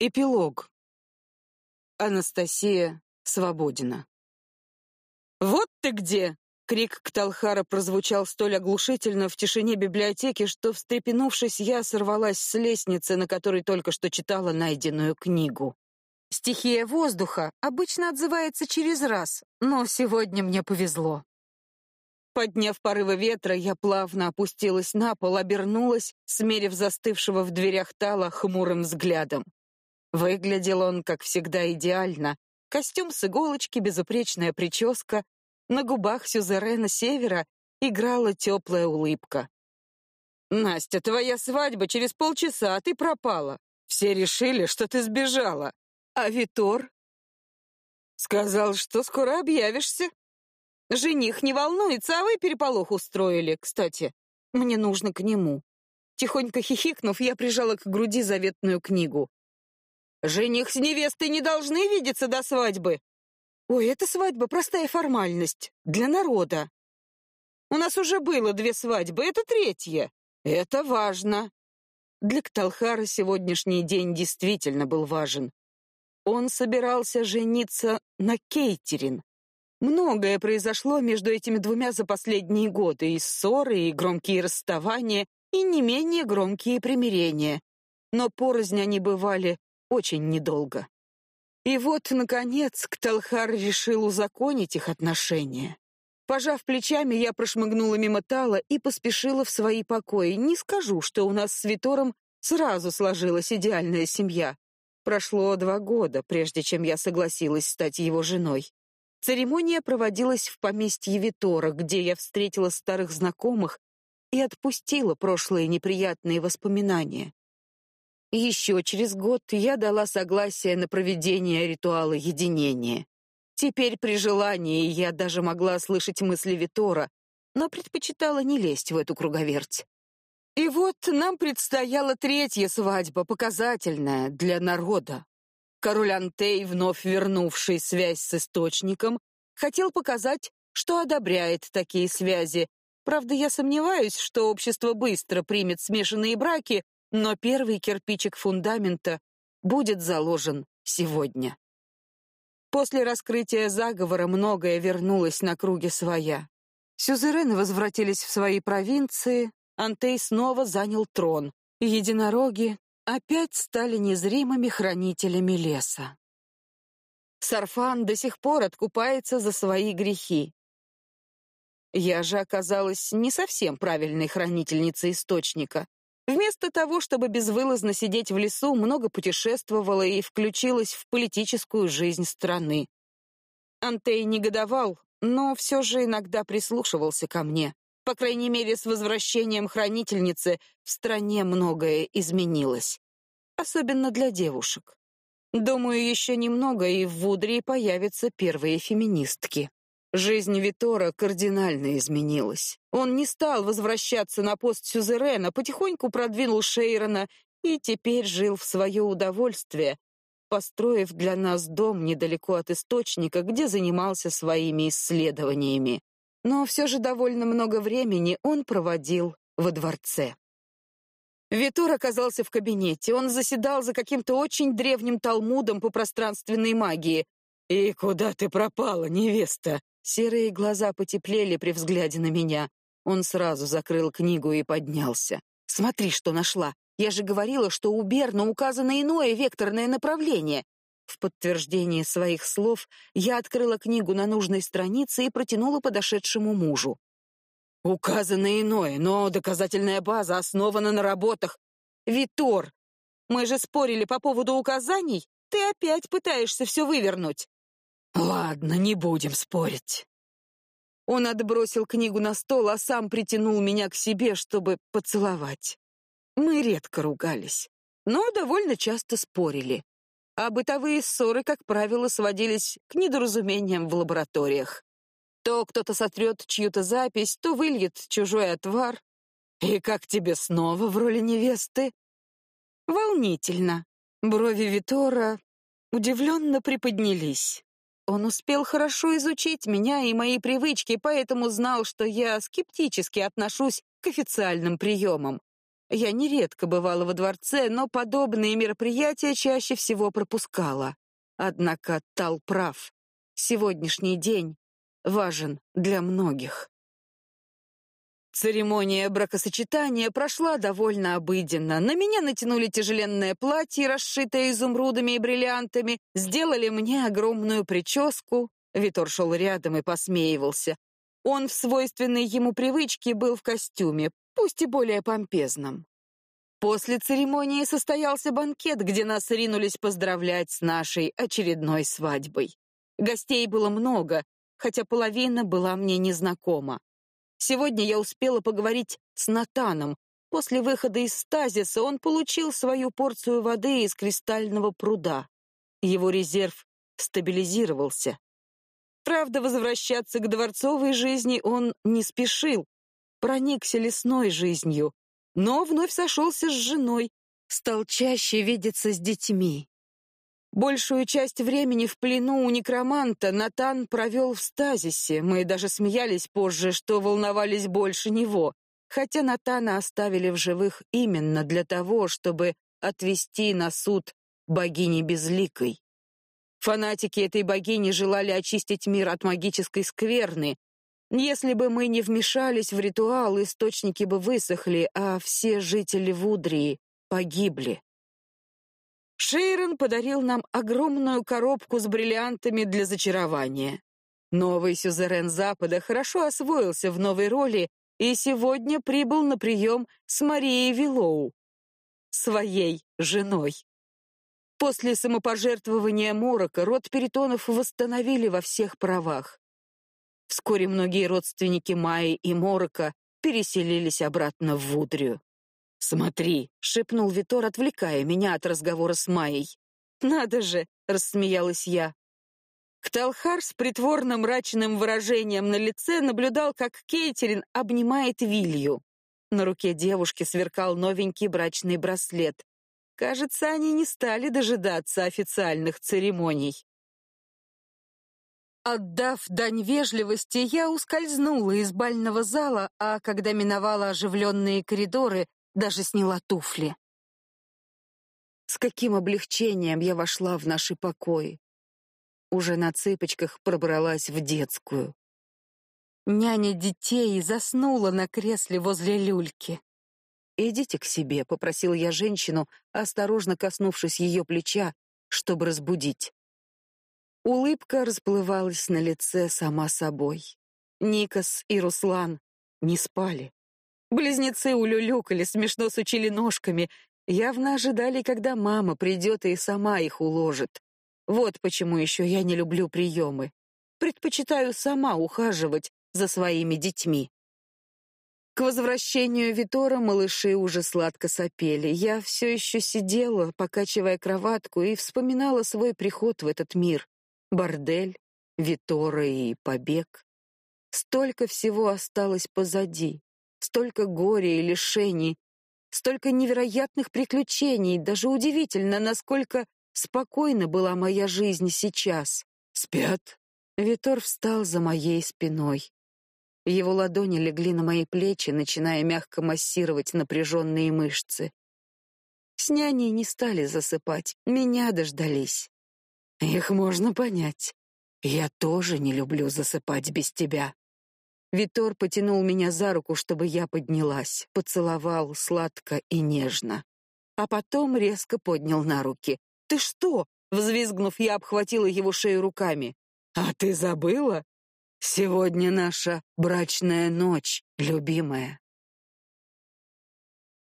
Эпилог. Анастасия Свободина. «Вот ты где!» — крик Кталхара прозвучал столь оглушительно в тишине библиотеки, что, встрепенувшись, я сорвалась с лестницы, на которой только что читала найденную книгу. Стихия воздуха обычно отзывается через раз, но сегодня мне повезло. Подняв порывы ветра, я плавно опустилась на пол, обернулась, смерив застывшего в дверях Тала хмурым взглядом. Выглядел он, как всегда, идеально. Костюм с иголочки, безупречная прическа. На губах Сюзерена Севера играла теплая улыбка. «Настя, твоя свадьба через полчаса, а ты пропала. Все решили, что ты сбежала. А Витор?» «Сказал, что скоро объявишься. Жених не волнуется, а вы переполох устроили, кстати. Мне нужно к нему». Тихонько хихикнув, я прижала к груди заветную книгу. Жених с невестой не должны видеться до свадьбы. Ой, эта свадьба простая формальность для народа. У нас уже было две свадьбы, это третья. Это важно. Для Кталхара сегодняшний день действительно был важен. Он собирался жениться на Кейтерин. Многое произошло между этими двумя за последние годы, и ссоры, и громкие расставания, и не менее громкие примирения. Но порознь они бывали очень недолго. И вот, наконец, Кталхар решил узаконить их отношения. Пожав плечами, я прошмыгнула мимо Тала и поспешила в свои покои. Не скажу, что у нас с Витором сразу сложилась идеальная семья. Прошло два года, прежде чем я согласилась стать его женой. Церемония проводилась в поместье Витора, где я встретила старых знакомых и отпустила прошлые неприятные воспоминания. Еще через год я дала согласие на проведение ритуала единения. Теперь при желании я даже могла слышать мысли Витора, но предпочитала не лезть в эту круговерть. И вот нам предстояла третья свадьба, показательная для народа. Король Антей, вновь вернувший связь с источником, хотел показать, что одобряет такие связи. Правда, я сомневаюсь, что общество быстро примет смешанные браки, но первый кирпичик фундамента будет заложен сегодня. После раскрытия заговора многое вернулось на круги своя. Сюзерены возвратились в свои провинции, Антей снова занял трон, и единороги опять стали незримыми хранителями леса. Сарфан до сих пор откупается за свои грехи. Я же оказалась не совсем правильной хранительницей источника. Вместо того, чтобы безвылазно сидеть в лесу, много путешествовала и включилась в политическую жизнь страны. Антей негодовал, но все же иногда прислушивался ко мне. По крайней мере, с возвращением хранительницы в стране многое изменилось. Особенно для девушек. Думаю, еще немного, и в Вудрии появятся первые феминистки. Жизнь Витора кардинально изменилась. Он не стал возвращаться на пост сюзерена, потихоньку продвинул Шейрона и теперь жил в свое удовольствие, построив для нас дом недалеко от источника, где занимался своими исследованиями. Но все же довольно много времени он проводил во дворце. Витор оказался в кабинете. Он заседал за каким-то очень древним талмудом по пространственной магии. «И куда ты пропала, невеста?» Серые глаза потеплели при взгляде на меня. Он сразу закрыл книгу и поднялся. «Смотри, что нашла. Я же говорила, что у Берна указано иное векторное направление». В подтверждение своих слов я открыла книгу на нужной странице и протянула подошедшему мужу. «Указано иное, но доказательная база основана на работах. Витор, мы же спорили по поводу указаний. Ты опять пытаешься все вывернуть». Ладно, не будем спорить. Он отбросил книгу на стол, а сам притянул меня к себе, чтобы поцеловать. Мы редко ругались, но довольно часто спорили. А бытовые ссоры, как правило, сводились к недоразумениям в лабораториях. То кто-то сотрет чью-то запись, то выльет чужой отвар. И как тебе снова в роли невесты? Волнительно. Брови Витора удивленно приподнялись. Он успел хорошо изучить меня и мои привычки, поэтому знал, что я скептически отношусь к официальным приемам. Я нередко бывала во дворце, но подобные мероприятия чаще всего пропускала. Однако Тал прав. Сегодняшний день важен для многих. Церемония бракосочетания прошла довольно обыденно. На меня натянули тяжеленное платье, расшитое изумрудами и бриллиантами, сделали мне огромную прическу. Витор шел рядом и посмеивался. Он в свойственной ему привычке был в костюме, пусть и более помпезном. После церемонии состоялся банкет, где нас ринулись поздравлять с нашей очередной свадьбой. Гостей было много, хотя половина была мне незнакома. Сегодня я успела поговорить с Натаном. После выхода из стазиса он получил свою порцию воды из кристального пруда. Его резерв стабилизировался. Правда, возвращаться к дворцовой жизни он не спешил, проникся лесной жизнью, но вновь сошелся с женой, стал чаще видеться с детьми. Большую часть времени в плену у некроманта Натан провел в стазисе. Мы даже смеялись позже, что волновались больше него, хотя Натана оставили в живых именно для того, чтобы отвести на суд богини Безликой. Фанатики этой богини желали очистить мир от магической скверны. Если бы мы не вмешались в ритуал, источники бы высохли, а все жители Вудрии погибли. Шейрон подарил нам огромную коробку с бриллиантами для зачарования. Новый сюзерен Запада хорошо освоился в новой роли и сегодня прибыл на прием с Марией Виллоу, своей женой. После самопожертвования Морока род Перитонов восстановили во всех правах. Вскоре многие родственники Майи и Морока переселились обратно в Вудрию. «Смотри», — шепнул Витор, отвлекая меня от разговора с Майей. «Надо же», — рассмеялась я. Кталхар с притворно мрачным выражением на лице наблюдал, как Кейтерин обнимает Вилью. На руке девушки сверкал новенький брачный браслет. Кажется, они не стали дожидаться официальных церемоний. Отдав дань вежливости, я ускользнула из бального зала, а когда миновала оживленные коридоры, даже сняла туфли. С каким облегчением я вошла в наши покои. Уже на цыпочках пробралась в детскую. Няня детей заснула на кресле возле люльки. «Идите к себе», — попросил я женщину, осторожно коснувшись ее плеча, чтобы разбудить. Улыбка расплывалась на лице сама собой. Никас и Руслан не спали. Близнецы улюлюкали, смешно сучили ножками, явно ожидали, когда мама придет и сама их уложит. Вот почему еще я не люблю приемы. Предпочитаю сама ухаживать за своими детьми. К возвращению Витора малыши уже сладко сопели. Я все еще сидела, покачивая кроватку, и вспоминала свой приход в этот мир. Бордель, Витора и побег. Столько всего осталось позади столько горя и лишений, столько невероятных приключений, даже удивительно, насколько спокойна была моя жизнь сейчас. Спят. Витор встал за моей спиной. Его ладони легли на мои плечи, начиная мягко массировать напряженные мышцы. С няней не стали засыпать, меня дождались. Их можно понять. Я тоже не люблю засыпать без тебя. Витор потянул меня за руку, чтобы я поднялась, поцеловал сладко и нежно. А потом резко поднял на руки. «Ты что?» — взвизгнув, я обхватила его шею руками. «А ты забыла? Сегодня наша брачная ночь, любимая».